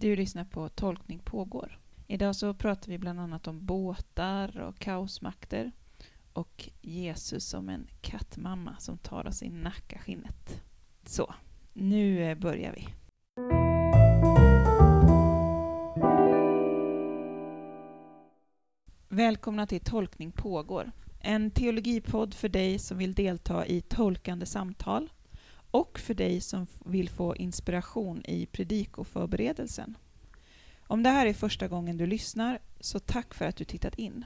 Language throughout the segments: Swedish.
Du lyssnar på Tolkning pågår. Idag så pratar vi bland annat om båtar och kaosmakter och Jesus som en kattmamma som tar oss i nackaskinnet. Så, nu eh, börjar vi. Välkomna till Tolkning pågår. En teologipodd för dig som vill delta i tolkande samtal och för dig som vill få inspiration i predikoförberedelsen. Om det här är första gången du lyssnar, så tack för att du tittat in.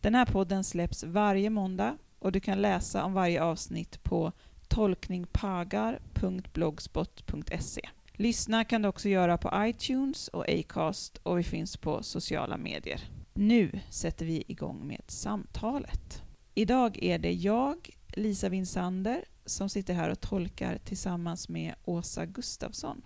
Den här podden släpps varje måndag och du kan läsa om varje avsnitt på tolkningpagar.blogspot.se. Lyssna kan du också göra på iTunes och Acast och vi finns på sociala medier. Nu sätter vi igång med samtalet. Idag är det jag, Lisa Winsander, som sitter här och tolkar tillsammans med Åsa Gustafsson.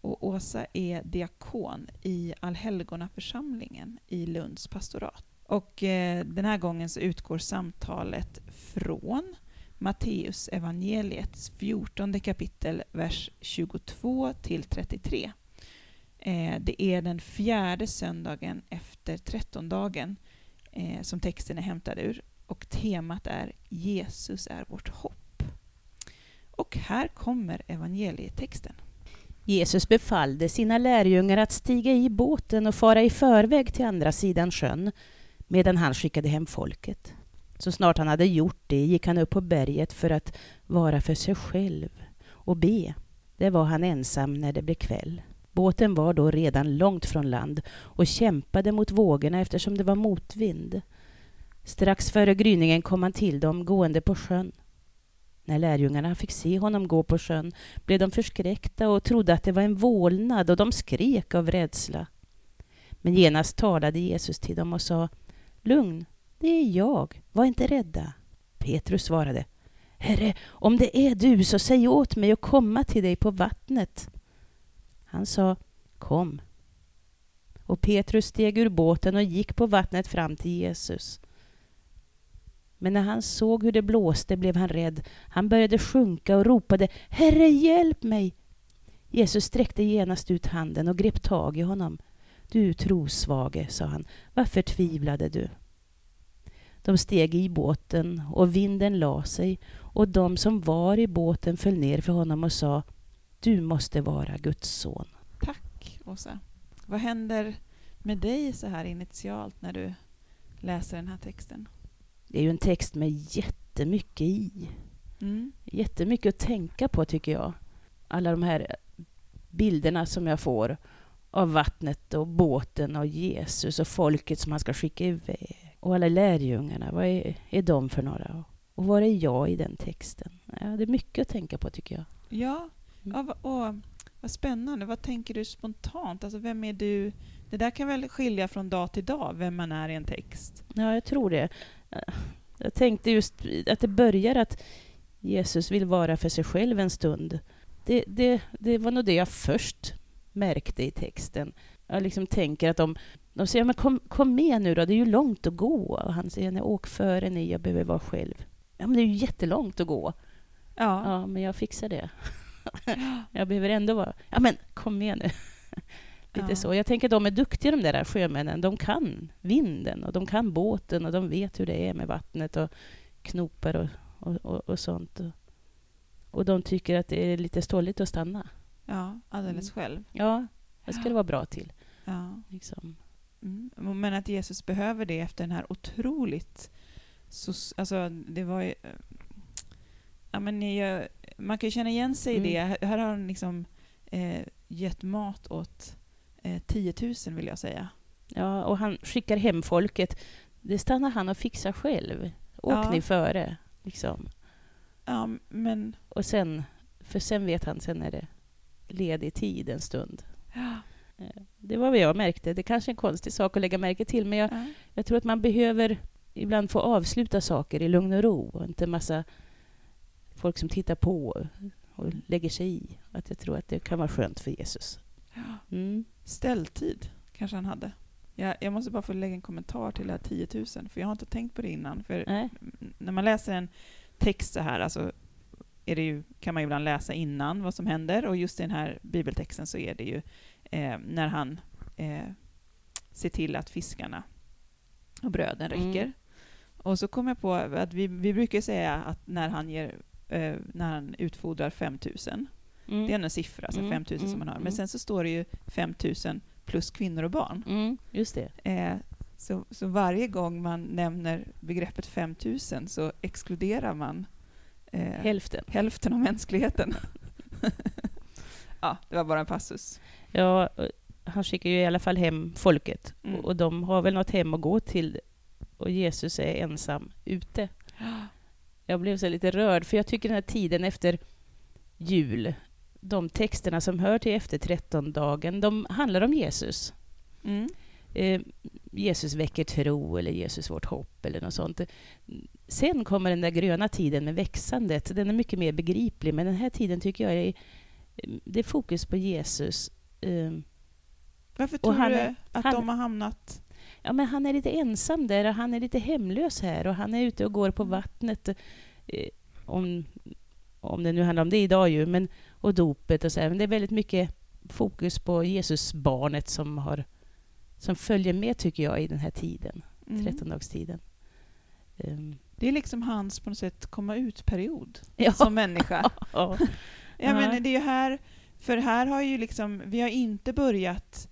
Och Åsa är diakon i Allhelgonaförsamlingen i Lunds pastorat. Och eh, den här gången så utgår samtalet från Matteus evangeliets 14 kapitel, vers 22 till 33. Eh, det är den fjärde söndagen efter trettondagen eh, som texten är hämtad ur och temat är Jesus är vårt hopp. Och här kommer evangelietexten. Jesus befallde sina lärjungar att stiga i båten och fara i förväg till andra sidan sjön medan han skickade hem folket. Så snart han hade gjort det gick han upp på berget för att vara för sig själv och be. Det var han ensam när det blev kväll. Båten var då redan långt från land och kämpade mot vågorna eftersom det var motvind. Strax före gryningen kom han till dem gående på sjön. När lärjungarna fick se honom gå på sjön blev de förskräckta och trodde att det var en vålnad och de skrek av rädsla. Men genast talade Jesus till dem och sa Lugn, det är jag, var inte rädda. Petrus svarade Herre, om det är du så säg åt mig att komma till dig på vattnet. Han sa Kom. Och Petrus steg ur båten och gick på vattnet fram till Jesus. Men när han såg hur det blåste blev han rädd. Han började sjunka och ropade Herre, hjälp mig! Jesus sträckte genast ut handen och grep tag i honom. Du trosvage, sa han, varför tvivlade du? De steg i båten och vinden la sig och de som var i båten föll ner för honom och sa Du måste vara Guds son. Tack, Åsa. Vad händer med dig så här initialt när du läser den här texten? Det är ju en text med jättemycket i. Mm. Jättemycket att tänka på tycker jag. Alla de här bilderna som jag får av vattnet och båten och Jesus och folket som han ska skicka iväg. Och alla lärjungarna, vad är, är de för några? Och var är jag i den texten? Ja, det är mycket att tänka på tycker jag. Ja, mm. ja och, vad spännande. Vad tänker du spontant? Alltså, vem är du? Det där kan väl skilja från dag till dag, vem man är i en text? Ja, jag tror det. Jag tänkte just att det börjar att Jesus vill vara för sig själv en stund. Det, det, det var nog det jag först märkte i texten. Jag liksom tänker att de, de säger men kom, kom med nu då, det är ju långt att gå. Och han säger nej, åk före ni, jag behöver vara själv. Ja, men det är ju jättelångt att gå. Ja, ja men jag fixar det. jag behöver ändå vara... Ja, men kom med nu. Lite ja. så. Jag tänker att de är duktiga de där sjömännen. De kan vinden och de kan båten och de vet hur det är med vattnet och knopar och, och, och, och sånt. Och de tycker att det är lite ståligt att stanna. Ja, alldeles mm. själv. Ja, det ska det vara bra till. Ja. Liksom. Mm. Men att Jesus behöver det efter den här otroligt... Så, alltså, det var ju... Ja, men jag, man kan ju känna igen sig mm. i det. Här har han liksom eh, gett mat åt eh, 10 000 vill jag säga. Ja, och han skickar hem folket. Det stannar han och fixar själv. Åk ja. ni före, liksom. Ja, men... Och sen, för sen vet han, sen är det ledig tid en stund. Ja. Eh, det var vad jag märkte. Det är kanske är en konstig sak att lägga märke till, men jag, ja. jag tror att man behöver ibland få avsluta saker i lugn och ro och inte massa folk som tittar på och lägger sig i. Att jag tror att det kan vara skönt för Jesus. Mm. Ställtid kanske han hade. Jag, jag måste bara få lägga en kommentar till det här 10 000, för jag har inte tänkt på det innan. För Nej. när man läser en text så här, alltså, är det ju, kan man ju ibland läsa innan vad som händer, och just i den här bibeltexten så är det ju eh, när han eh, ser till att fiskarna och bröden Mm. räcker. Och så kom jag på att vi, vi brukar säga att när han, ger, eh, när han utfodrar 5000, Mm. det är en siffra, alltså Mm, 5000 som mm, man har. Men mm. sen så står det ju 5000 plus kvinnor och barn. Mm, just det. Eh, så, så varje gång man nämner begreppet 5000 så exkluderar man eh, Hälften. hälften av mänskligheten. ja, det var bara en passus. Ja, och han skickar ju i alla fall hem folket. Mm. Och, och de har väl något hem att gå till. Och Jesus är ensam ute. Jag blev så lite rörd, för jag tycker den här tiden efter jul, de texterna som hör till efter trettondagen, de handlar om Jesus. Mm. Eh, Jesus väcker tro, eller Jesus vårt hopp, eller något sånt. Sen kommer den där gröna tiden med växandet. Den är mycket mer begriplig, men den här tiden tycker jag är, det är fokus på Jesus. Eh, Varför tror han du att han- de har hamnat... Ja, men han är lite ensam där och han är lite hemlös här och han är ute och går på vattnet. Eh, om, om det nu handlar om det idag ju, men, och dopet och så. Men det är väldigt mycket fokus på Jesusbarnet som, har, som följer med, tycker jag, i den här tiden, Mm. trettondagstiden. Um, Det är liksom hans på något sätt komma ut-period Ja. som människa. ja. Ja, Ja. men det är här, för här har ju liksom, vi har inte börjat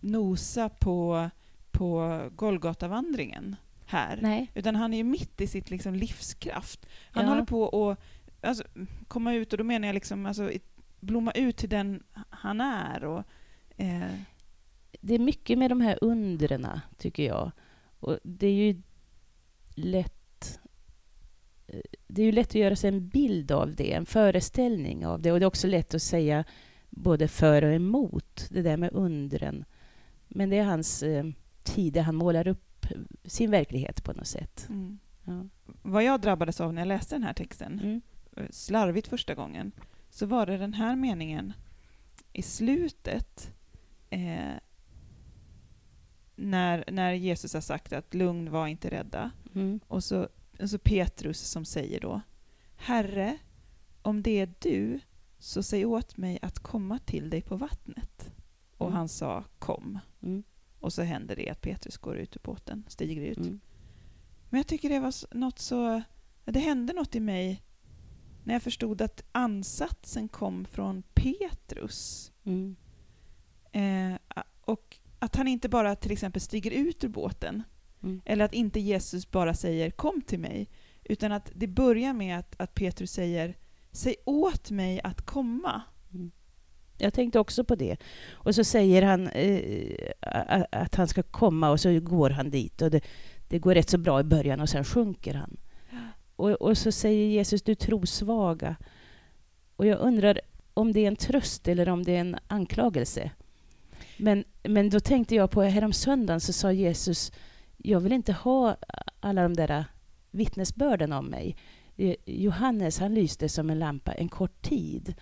nosa på, på Golgatavandringen här. Nej. Utan han är ju mitt i sitt liksom livskraft. Han Ja. håller på att alltså, komma ut, och då menar jag liksom alltså, blomma ut till den han är. Och, eh, det är mycket med de här undren, tycker jag. Och det är ju lätt eh, det är ju lätt att göra sig en bild av det, en föreställning av det. Och det är också lätt att säga både för och emot det där med undren. Men det är hans eh, tid där han målar upp sin verklighet på något sätt. mm. Ja. Vad jag drabbades av när jag läste den här texten, Mm. Slarvigt första gången, så var det den här meningen i slutet eh, när, när Jesus har sagt att lugn, var inte rädda. Mm. Och så, och så Petrus som säger då Herre, om det är du, så säg åt mig att komma till dig på vattnet. Och Mm. han sa kom. Mm. Och så händer det att Petrus går ut ur båten, stiger ut. Mm. Men jag tycker det var något så... Det hände något i mig när jag förstod att ansatsen kom från Petrus. Mm. Eh, och att han inte bara till exempel stiger ut ur båten, Mm. eller att inte Jesus bara säger kom till mig, utan att det börjar med att, att Petrus säger säg åt mig att komma. Jag tänkte också på det. Och så säger han eh, att han ska komma och så går han dit. Och det, det går rätt så bra i början och sen sjunker han. Och, och så säger Jesus, du trosvaga. Och jag undrar om det är en tröst eller om det är en anklagelse. Men, men då tänkte jag på, härom söndagen så sa Jesus, jag vill inte ha alla de där vittnesbörden om mig. Eh, Johannes, han lyste som en lampa en kort tid.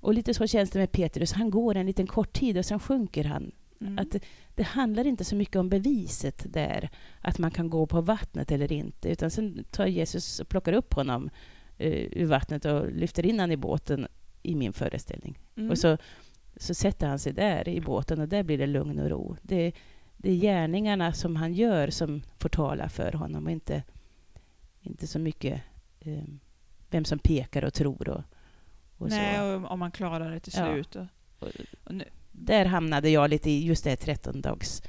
Och lite så känns det med Petrus, han går en liten kort tid och sen sjunker han. Mm. Att det, det handlar inte så mycket om beviset där, att man kan gå på vattnet eller inte, utan sen tar Jesus och plockar upp honom eh, ur vattnet och lyfter in honom i båten, i min föreställning. Mm. Och så, så sätter han sig där i båten och där blir det lugn och ro. Det, det är gärningarna som han gör som får tala för honom och inte, inte så mycket eh, vem som pekar och tror och, och Nej, och om man klarar det till Ja. slut. Och, Och, och nu, där hamnade jag lite i just det här 13 dags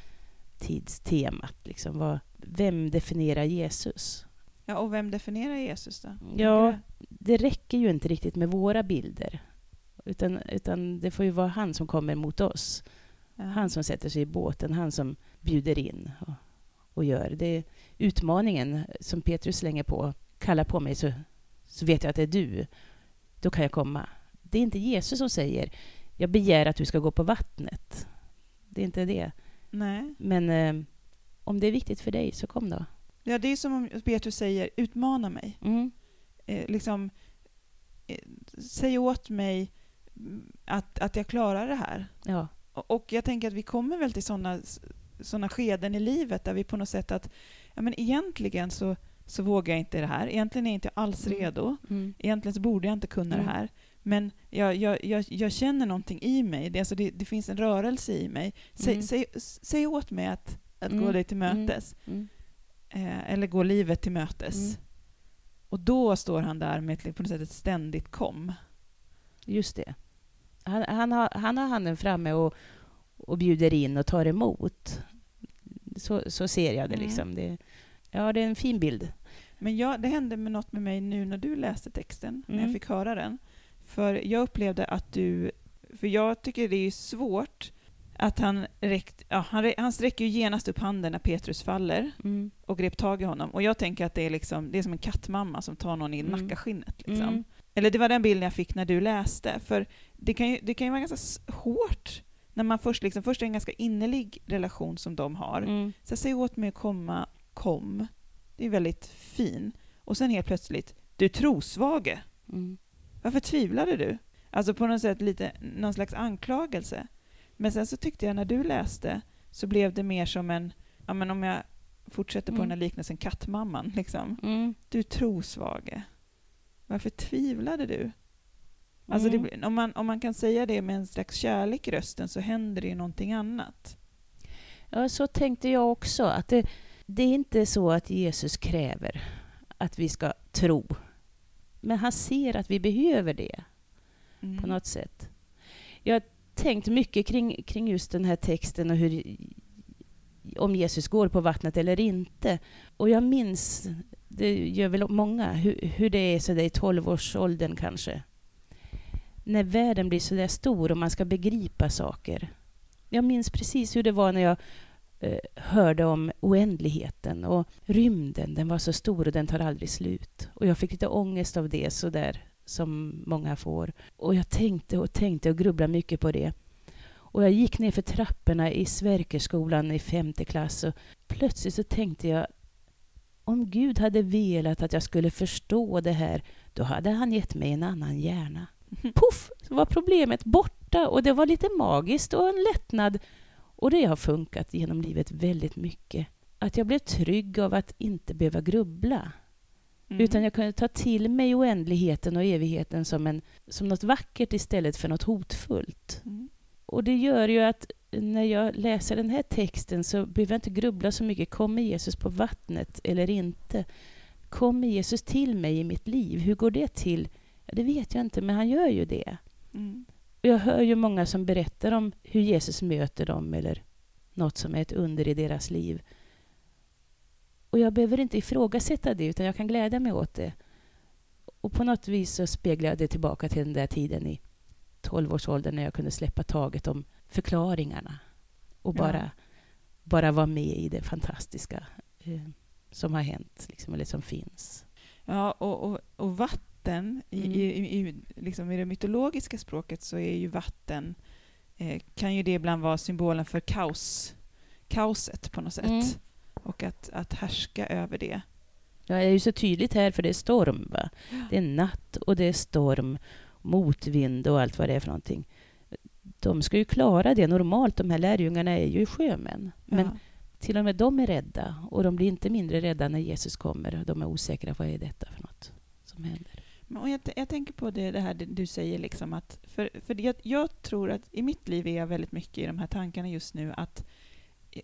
tidstemat. Liksom. Vad, vem definierar Jesus? ja, och vem definierar Jesus då? Ja, det räcker ju inte riktigt med våra bilder. Utan, utan det får ju vara han som kommer mot oss. Ja. Han som sätter sig i båten, han som bjuder in och, och gör. Det är utmaningen som Petrus slänger på. Kallar på mig så, så vet jag att det är du. Då kan jag komma. Det är inte Jesus som säger jag begär att du ska gå på vattnet. Det är inte det. Nej. Men eh, om det är viktigt för dig så kom då. Ja, det är som om Petrus säger utmana mig. Mm. Eh, liksom, eh, säg åt mig mm, att, att jag klarar det här. Ja. Och, och jag tänker att vi kommer väl till sådana såna skeden i livet där vi på något sätt att ja, men egentligen så, så vågar jag inte det här. Egentligen är jag inte alls Mm. redo. Mm. Egentligen så borde jag inte kunna Mm. det här. Men jag, jag, jag, jag känner någonting i mig, det, alltså det, det finns en rörelse i mig. Säg, Mm. säg, säg åt mig att, att gå Mm, dig till mm. mötes, eh, eller gå livet till mötes. Och då står han där med ett, på något sätt ett ständigt kom. Just det. Han, han, har, han har handen framme och, och bjuder in och tar emot. Så, så ser jag det. Liksom. Det, ja, det är en fin bild. Men jag, det hände med något med mig nu när du läste texten, när jag Mm. fick höra den. För jag upplevde att du... För jag tycker det är svårt att han räckt, ja, han, han sträcker ju genast upp handen när Petrus faller Mm. och grep tag i honom. Och jag tänker att det är, liksom, det är som en kattmamma som tar någon i Mm. nackaskinnet. Liksom. Mm. Eller det var den bilden jag fick när du läste. För det kan ju, det kan ju vara ganska hårt när man först, liksom, först är det en ganska innerlig relation som de har. Mm. Så säg åt mig att komma, kom. Det är väldigt fin. Och sen helt plötsligt, du trosvage. Mm. Varför tvivlade du? Alltså på något sätt lite, någon slags anklagelse. Men sen så tyckte jag när du läste så blev det mer som en, ja men om jag fortsätter på Mm. den här liknelsen, kattmamman liksom. Mm. Du trosvage. Varför tvivlade du? Alltså det, Mm. om, man, om man kan säga det med en slags kärlek i rösten så händer det ju någonting annat. Ja, så tänkte jag också. Att det, det är inte så att Jesus kräver att vi ska tro. Men han ser att vi behöver det Mm. på något sätt. Jag har tänkt mycket kring, kring just den här texten och hur om Jesus går på vattnet eller inte. Och jag minns, det gör väl många, hur, hur det är så där i 12-årsåldern kanske. När världen blir så där stor och man ska begripa saker. Jag minns precis hur det var när jag hörde om oändligheten och rymden, den var så stor och den tar aldrig slut. Och jag fick lite ångest av det, så där som många får. Och jag tänkte och tänkte och grubblade mycket på det. Och jag gick ner för trapporna i Sverkerskolan i femte klass och plötsligt så tänkte jag om Gud hade velat att jag skulle förstå det här, då hade han gett mig en annan hjärna. Puff, så var problemet borta och det var lite magiskt och en lättnad. Och det har funkat genom livet väldigt mycket. Att jag blev trygg av att inte behöva grubbla. Mm. Utan jag kunde ta till mig oändligheten och evigheten som, en, som något vackert istället för något hotfullt. Mm. Och det gör ju att när jag läser den här texten så behöver jag inte grubbla så mycket. Kommer Jesus på vattnet eller inte? Kommer Jesus till mig i mitt liv? Hur går det till? Ja, det vet jag inte, men han gör ju det. Mm. Jag hör ju många som berättar om hur Jesus möter dem eller något som är ett under i deras liv. Och jag behöver inte ifrågasätta det, utan jag kan glädja mig åt det. Och på något vis så speglar jag det tillbaka till den där tiden i 12-årsåldern när jag kunde släppa taget om förklaringarna och Ja. bara, bara vara med i det fantastiska eh, som har hänt, liksom, eller som finns. Ja, och, och, och vatten, i, Mm. i, i, liksom i det mytologiska språket så är ju vatten, eh, kan ju det ibland vara symbolen för kaos, kaoset på något sätt. Mm. Och att, att härska över det. Ja, det är ju så tydligt här för det är storm. Va? Det är natt och det är storm, motvind och allt vad det är för någonting. De ska ju klara det normalt. De här lärjungarna är ju sjömän. Men ja. till och med de är rädda. Och de blir inte mindre rädda när Jesus kommer. De är osäkra. Vad är detta för något som händer? Och jag, jag tänker på det, det här du säger, liksom att, för, för jag, jag tror att i mitt liv är jag väldigt mycket i de här tankarna just nu att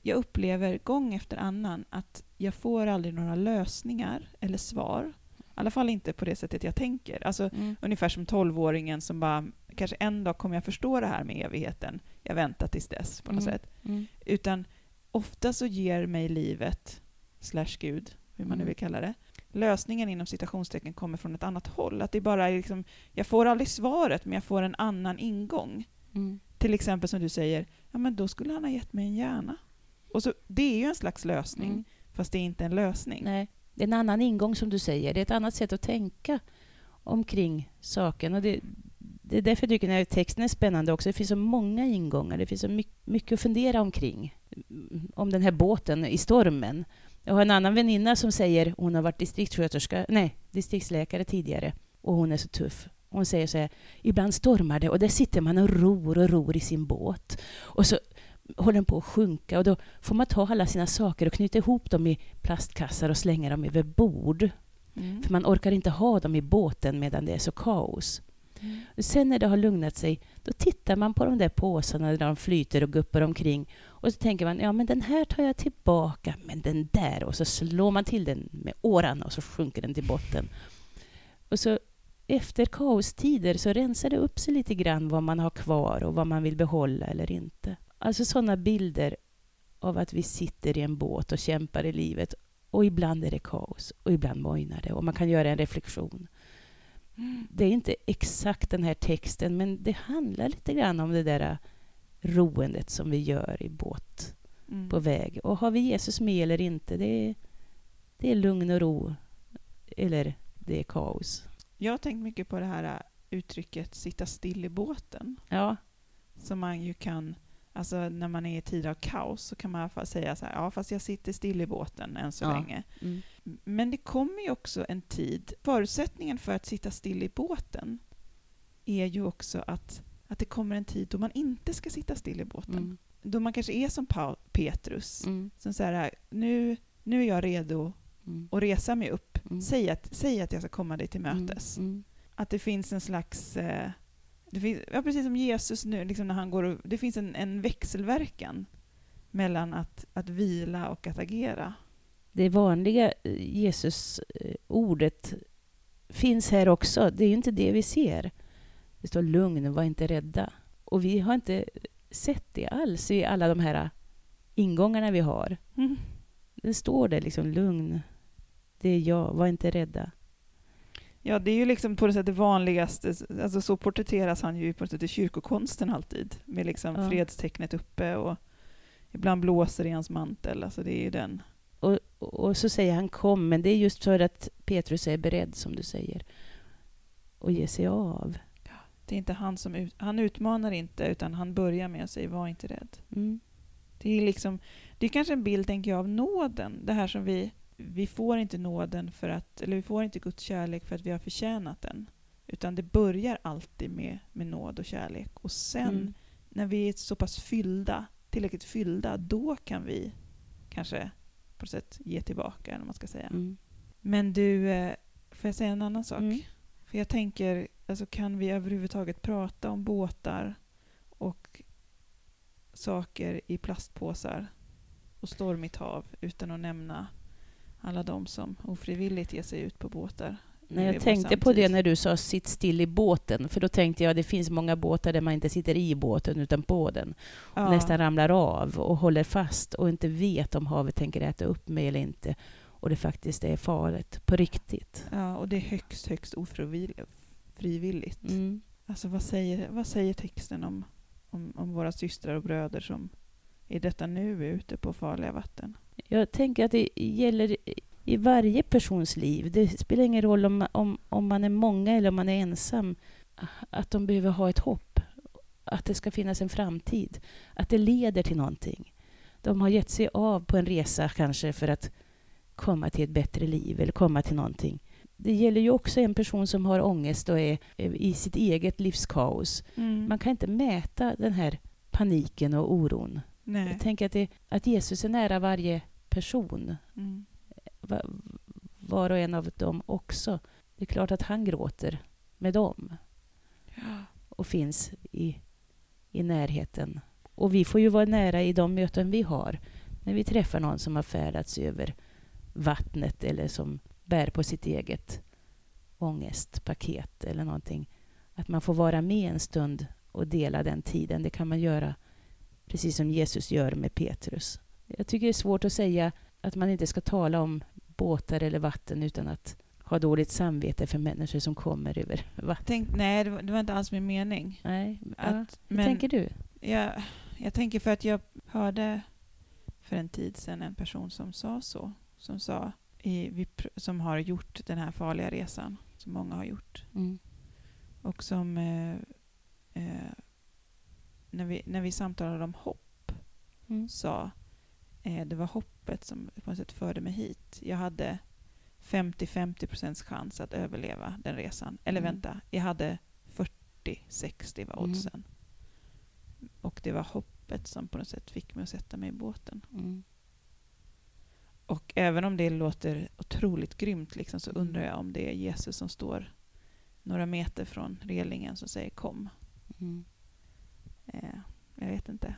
jag upplever gång efter annan att jag får aldrig några lösningar eller svar. I alla fall inte på det sättet jag tänker. Alltså, Mm. Ungefär som tolvåringen som bara, kanske en dag kommer jag förstå det här med evigheten. Jag väntar tills dess på något Mm. sätt. Mm. Utan ofta så ger mig livet, slash Gud, hur man nu Mm. vill kalla det, lösningen inom citationstecken kommer från ett annat håll. Att det bara är liksom, jag får aldrig svaret, men jag får en annan ingång. Mm. Till exempel som du säger, ja men då skulle han ha gett mig en hjärna. Och så, det är ju en slags lösning, Mm. fast det är inte en lösning. Nej, det är en annan ingång som du säger. Det är ett annat sätt att tänka omkring saken. Och det, det är därför jag tycker den här texten är spännande också. Det finns så många ingångar. Det finns så mycket, mycket att fundera omkring. Mm, Om den här båten i stormen. Jag har en annan väninna som säger, hon har varit distriktssköterska, nej, distriktsläkare tidigare. Och hon är så tuff. Hon säger så här, ibland stormar det och där sitter man och ror och ror i sin båt. Och så håller den på att sjunka och då får man ta alla sina saker och knyta ihop dem i plastkassar och slänga dem över bord. Mm. För man orkar inte ha dem i båten medan det är så kaos. Sen när det har lugnat sig, då tittar man på de där påsarna där de flyter och guppar omkring. Och så tänker man, ja men den här tar jag tillbaka, men den där. Och så slår man till den med åran och så sjunker den till botten. Och så efter kaostider så rensar det upp sig lite grann vad man har kvar och vad man vill behålla eller inte. Alltså sådana bilder av att vi sitter i en båt och kämpar i livet och ibland är det kaos och ibland mojnar det och man kan göra en reflektion. Mm. Det är inte exakt den här texten men det handlar lite grann om det där roendet som vi gör i båt mm. på väg. Och har vi Jesus med eller inte, det är, det är lugn och ro eller det är kaos. Jag har tänkt mycket på det här äh, uttrycket sitta still i båten. Ja. Som man ju kan, alltså när man är i tider av kaos så kan man i alla fall säga så här, ja fast jag sitter still i båten än så ja. länge. Mm. Men det kommer ju också en tid, förutsättningen för att sitta still i båten är ju också att, att det kommer en tid då man inte ska sitta still i båten. Mm. Då man kanske är som pa Petrus, mm. som säger nu, nu är jag redo mm. att resa mig upp Mm. Säg, att, säg att jag ska komma dig till mm, mötes. Mm. Att det finns en slags... Eh, det finns, ja, precis som Jesus nu, liksom när han går och, det finns en, en växelverkan mellan att, att vila och att agera. Det vanliga eh, Jesus-ordet finns här också. Det är ju inte det vi ser. Det står lugn, var inte rädda. Och vi har inte sett det alls i alla de här ingångarna vi har. Mm. Det står det liksom lugn, det är jag, var inte rädda. Ja, det är ju liksom på det sättet vanligaste, alltså så porträtteras han ju på det sättet i kyrkokonsten alltid, med liksom ja. fredstecknet uppe och ibland blåser i hans mantel, alltså det är ju den. Och, och så säger han kom, men det är just för att Petrus är beredd, som du säger, och ge sig av. Ja, det är inte han som ut, han utmanar inte, utan han börjar med att säga var inte rädd. Mm. Det är liksom, det är kanske en bild, tänker jag, av nåden, det här som vi vi får inte nåden för att, eller vi får inte Guds kärlek för att vi har förtjänat den. Utan det börjar alltid med, med nåd och kärlek. Och sen, mm. när vi är så pass fyllda, tillräckligt fyllda, då kan vi kanske på något sätt ge tillbaka, eller man ska säga. Mm. Men du, eh, får jag säga en annan sak? Mm. För jag tänker, alltså kan vi överhuvudtaget prata om båtar och saker i plastpåsar och stormigt hav utan att nämna alla de som ofrivilligt ger sig ut på båtar. Nej, jag tänkte på det när du sa sitt still i båten, för då tänkte jag att det finns många båtar där man inte sitter i båten utan på den. Ja. nästan ramlar av och håller fast och inte vet om havet tänker äta upp mig eller inte. Och det faktiskt är farligt, på riktigt. Ja, och det är högst, högst ofrivilligt. Mm. Alltså vad säger, vad säger texten om, om, om våra systrar och bröder som i detta nu är ute på farliga vatten? Jag tänker att det gäller i varje persons liv. Det spelar ingen roll om, om, om man är många eller om man är ensam. Att de behöver ha ett hopp. Att det ska finnas en framtid. Att det leder till någonting. De har gett sig av på en resa kanske för att komma till ett bättre liv eller komma till någonting. Det gäller ju också en person som har ångest och är i sitt eget livskaos. Mm. Man kan inte mäta den här paniken och oron. Nej. Jag tänker att, det, att Jesus är nära varje person. Mm. Var och en av dem också. Det är klart att han gråter med dem. Ja. Och finns i, i närheten. Och vi får ju vara nära i de möten vi har. När vi träffar någon som har färdats över vattnet eller som bär på sitt eget ångestpaket eller någonting. Att man får vara med en stund och dela den tiden. Det kan man göra precis som Jesus gör med Petrus. Jag tycker det är svårt att säga att man inte ska tala om båtar eller vatten utan att ha dåligt samvete för människor som kommer över vatten. Tänk, nej, det var, det var, inte alls min mening. Nej, att, ja. Hur tänker du? Jag, jag tänker för att jag hörde för en tid sedan en person som sa så. Som sa, i, vi, som har gjort den här farliga resan, som många har gjort. Mm. Och som eh, eh, när vi, när vi samtalade om hopp, mm. sa det var hoppet som på något sätt förde mig hit. Jag hade 50-50 procents chans att överleva den resan. Eller mm. vänta, jag hade 40-60 var mm. oddsen. Mm. Och det var hoppet som på något sätt fick mig att sätta mig i båten. Mm. Och även om det låter otroligt grymt liksom, så undrar jag om det är Jesus som står några meter från relingen som säger kom. Mm. Eh, jag vet inte.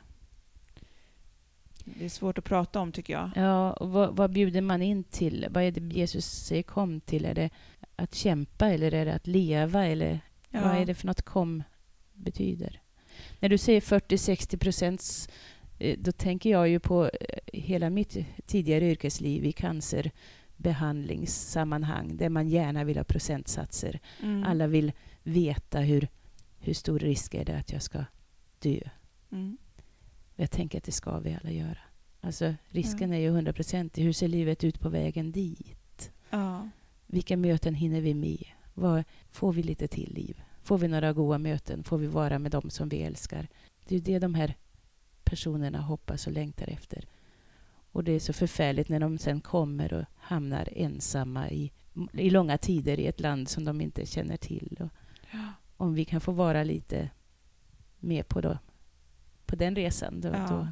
Det är svårt att prata om tycker jag. Ja, och vad, vad bjuder man in till? Vad är det Jesus säger kom till? Är det att kämpa eller är det att leva? Eller Ja. vad är det för något kom betyder? När du säger 40-60 procents eh, då tänker jag ju på eh, hela mitt tidigare yrkesliv i cancerbehandlingssammanhang där man gärna vill ha procentsatser. Mm. Alla vill veta hur, hur stor risk är det att jag ska dö. Mm. Jag tänker att det ska vi alla göra. Alltså risken är ju 100 procent. Hur ser livet ut på vägen dit? Ja. Vilka möten hinner vi med? Vad, får vi lite till liv? Får vi några goda möten? Får vi vara med dem som vi älskar? Det är ju det de här personerna hoppas och längtar efter. Och det är så förfärligt när de sen kommer och hamnar ensamma i, i långa tider i ett land som de inte känner till. Och Ja. om vi kan få vara lite med på, då, på den resan, då, Ja. då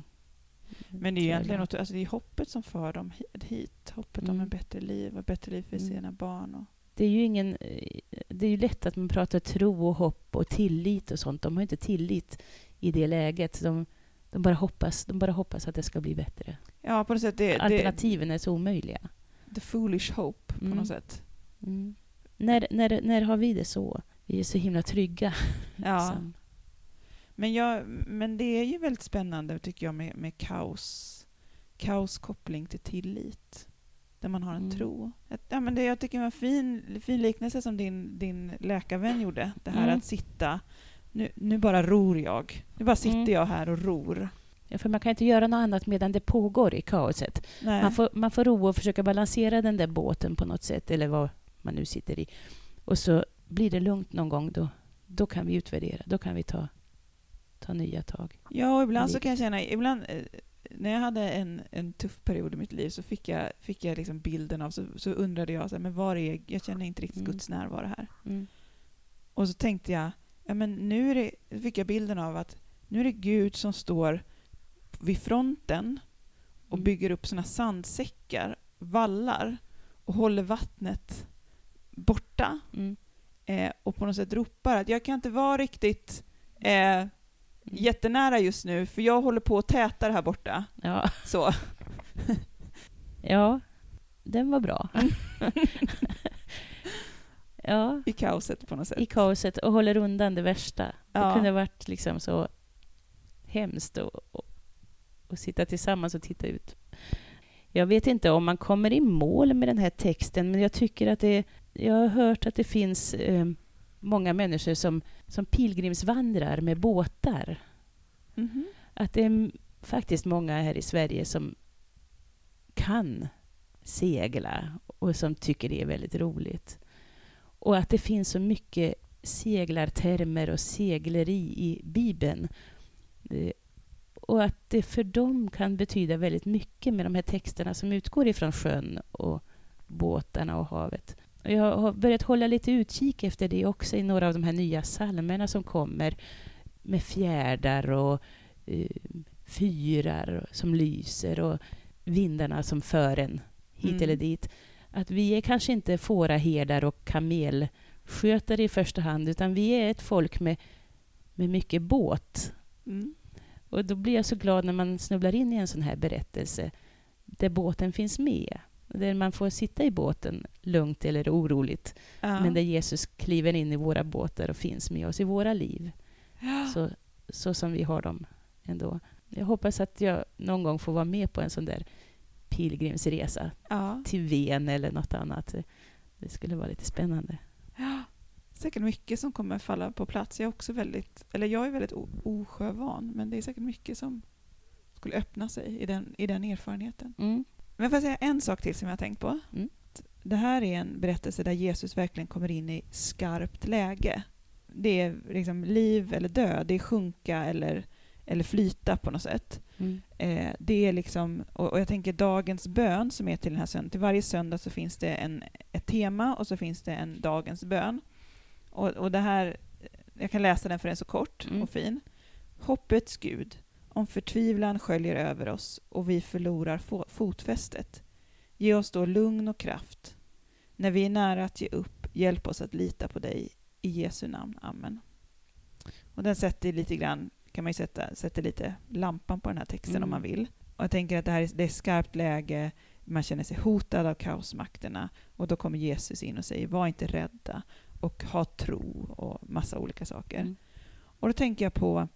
Men det är ju egentligen det. något, alltså det är hoppet som för dem hi- hit. Hoppet om Mm. ett bättre liv och bättre liv för Mm. sina barn. Och, Det är ju ingen... eh, Det är ju lätt att man pratar tro och hopp och tillit och sånt. De har inte tillit i det läget. De, de, bara hoppas, de bara hoppas att det ska bli bättre. ja, på något sätt. Det, det, Alternativen är så omöjliga. the foolish hope på Mm. något sätt. Mm. När, när, när har vi det så? Vi är så himla trygga. Ja. liksom. Men, jag, men det är ju väldigt spännande tycker jag med, med kaos. Kaos koppling till tillit. Där man har en Mm. tro. Att- Ja, men det, jag tycker det var en fin, fin liknelse som din, din läkarvän gjorde. Det här Mm. att sitta... Nu, nu bara ror jag. Nu bara sitter Mm. jag här och ror. Ja, för man kan inte göra något annat medan det pågår i kaoset. Nej. Man får, man får ro och försöka balansera den där båten på något sätt, eller vad man nu sitter i. Och så blir det lugnt någon gång, då, då kan vi utvärdera. Då kan vi ta, ta nya tag. Ja, och ibland så kan jag känna, ibland eh, när jag hade en, en tuff period i mitt liv så fick jag, fick jag liksom bilden av, så, så undrade jag, så här, men var är, jag känner inte riktigt Mm. Guds närvaro här. Mm. Och så tänkte jag, ja men nu är det, fick jag bilden av att nu är det Gud som står vid fronten och Mm. bygger upp såna sandsäckar, vallar och håller vattnet borta Mm. eh, och på något sätt ropar att jag kan inte vara riktigt eh, jättenära just nu för jag håller på att täta här borta. Ja. Så. ja, den var bra. ja, I kaoset på något sätt. i kaoset och håller undan det värsta. Det Ja. kunde ha varit liksom så hemskt att och, och sitta tillsammans och titta ut. Jag vet inte om man kommer i mål med den här texten, men jag tycker att det... Jag har hört att det finns eh, många människor som, som pilgrimsvandrar med båtar. Mhm. Att det är faktiskt många här i Sverige som kan segla och som tycker det är väldigt roligt. Och att det finns så mycket seglartermer och segleri i Bibeln. Och att det för dem kan betyda väldigt mycket med de här texterna som utgår ifrån sjön och båtarna och havet. Jag har börjat hålla lite utkik efter det också i några av de här nya psalmerna som kommer med fjärdar och eh, fyrar som lyser och vindarna som för en hit Mm. eller dit. Att vi är kanske inte fåraherdar och kamelskötare i första hand, utan vi är ett folk med, med mycket båt. Mm. Och då blir jag så glad när man snubblar in i en sån här berättelse där båten finns med. Där man får sitta i båten lugnt eller oroligt. Ja. Men där Jesus kliver in i våra båtar och finns med oss i våra liv. Ja. Så, så som vi har dem ändå. Jag hoppas att jag någon gång får vara med på en sån där pilgrimsresa Ja. till Ven eller något annat. Det skulle vara lite spännande. Ja. Säkert mycket som kommer falla på plats. Jag är också väldigt, eller jag är väldigt osjövan, men det är säkert mycket som skulle öppna sig i den, i den erfarenheten. Mm. Men får jag säga en sak till som jag har tänkt på? Mm. Det här är en berättelse där Jesus verkligen kommer in i skarpt läge. Det är liksom liv eller död, det är sjunka eller, eller flyta på något sätt. Mm. Eh, det är liksom, och, och jag tänker dagens bön som är till den här söndagen, till varje söndag så finns det en, ett tema och så finns det en dagens bön. Och, och det här, jag kan läsa den för den är så kort Mm. och fin. Hoppets Gud, om förtvivlan sköljer över oss och vi förlorar fo- fotfästet, ge oss då lugn och kraft. När vi är nära att ge upp, hjälp oss att lita på dig I Jesu namn. Amen. Och den sätter lite grann, kan man ju sätta, sätter lite lampan på den här texten Mm. om man vill. Och jag tänker att det här är, det är skarpt läge, man känner sig hotad av kaosmakterna och då kommer Jesus in och säger var inte rädda och ha tro och massa olika saker. Mm. Och då tänker jag på,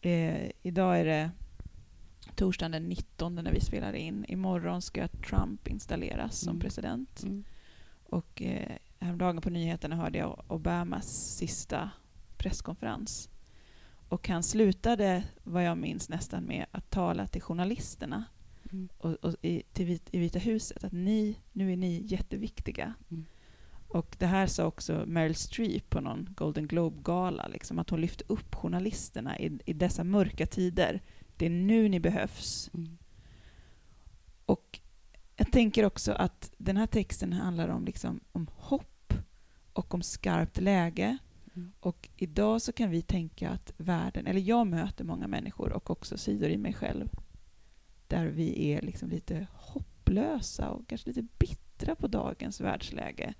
eh, idag är det torsdagen den 19 när vi spelar in. Imorgon ska Trump installeras som Mm. president. Mm. Och eh, häromdagen på nyheterna hörde jag Obamas sista presskonferens. Och han slutade, vad jag minns, nästan med att tala till journalisterna Mm. och, och i, vit, i Vita huset att ni, nu är ni jätteviktiga. Mm. Och det här sa också Meryl Streep på någon Golden Globe-gala, liksom, att hon lyfte upp journalisterna i, i dessa mörka tider. Det är nu ni behövs. Mm. Och jag tänker också att den här texten handlar om, liksom, om hopp och om skarpt läge. Mm. Och idag så kan vi tänka att världen, eller jag möter många människor och också sidor i mig själv, där vi är liksom lite hopplösa och kanske lite bittra på dagens världsläge.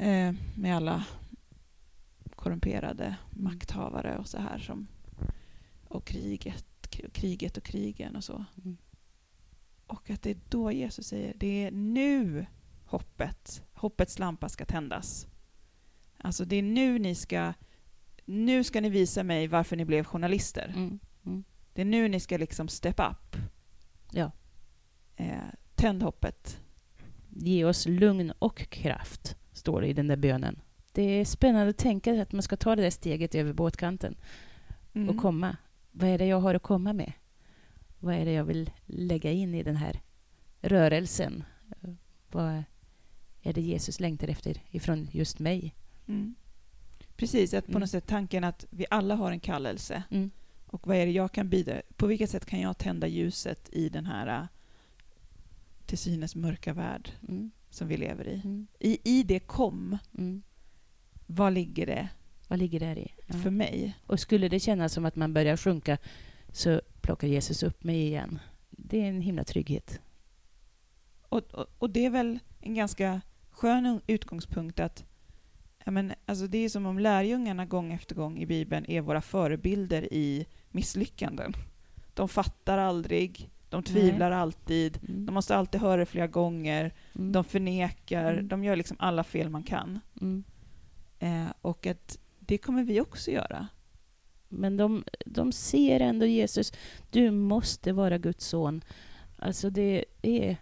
Eh, med alla korrumperade makthavare och så här som och kriget, kriget och krigen och så. Mm. Och att det är då Jesus säger, det är nu hoppet, hoppets lampa ska tändas. Alltså det är nu ni ska, nu ska ni visa mig varför ni blev journalister. Mm. Mm. Det är nu ni ska liksom step up. Ja. Eh, tänd hoppet. Ge oss lugn och kraft, står det i den där bönen. Det är spännande att tänka att man ska ta det där steget över båtkanten Mm. och komma. Vad är det jag har att komma med? Vad är det jag vill lägga in i den här rörelsen? Vad är det Jesus längtar efter ifrån just mig? Mm. Precis, att på Mm. något sätt tanken att vi alla har en kallelse. Mm. Och vad är det jag kan bidra På vilket sätt kan jag tända ljuset i den här äh, till synes mörka värld Mm. som vi lever i? Mm. I, i det kom, Mm. vad ligger det Vad ligger där i? Ja. för mig? Och skulle det kännas som att man börjar sjunka så plockar Jesus upp mig igen. Det är en himla trygghet. Och, och, och det är väl en ganska skön utgångspunkt att ja, men, alltså det är som om lärjungarna gång efter gång i Bibeln är våra förebilder i misslyckanden. De fattar aldrig, de tvivlar alltid, Mm. de måste alltid höra det flera gånger, Mm. de förnekar, Mm. de gör liksom alla fel man kan. Mm. Eh, och att det kommer vi också göra. Men de, de ser ändå Jesus. Du måste vara Guds son. Alltså det är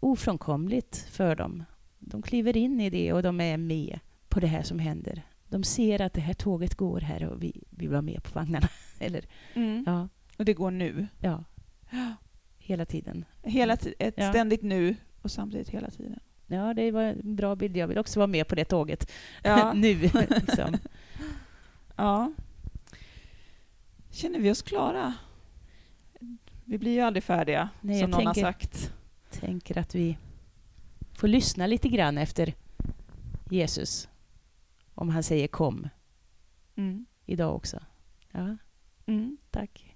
ofrånkomligt för dem. De kliver in i det och de är med på det här som händer. De ser att det här tåget går här och vi, vi var med på vagnarna. Eller, ja, Och det går nu. ja. Hela tiden. Hela ett Ja. ständigt nu och samtidigt hela tiden. Ja, det var en bra bild. Jag vill också vara med på det tåget. Ja. nu, liksom. ja. Känner vi oss klara? Vi blir ju aldrig färdiga, Nej, som jag någon har tänker- sagt. Tänker att vi får lyssna lite grann efter Jesus. Om han säger kom Mm. idag också. Ja, Mm. tack.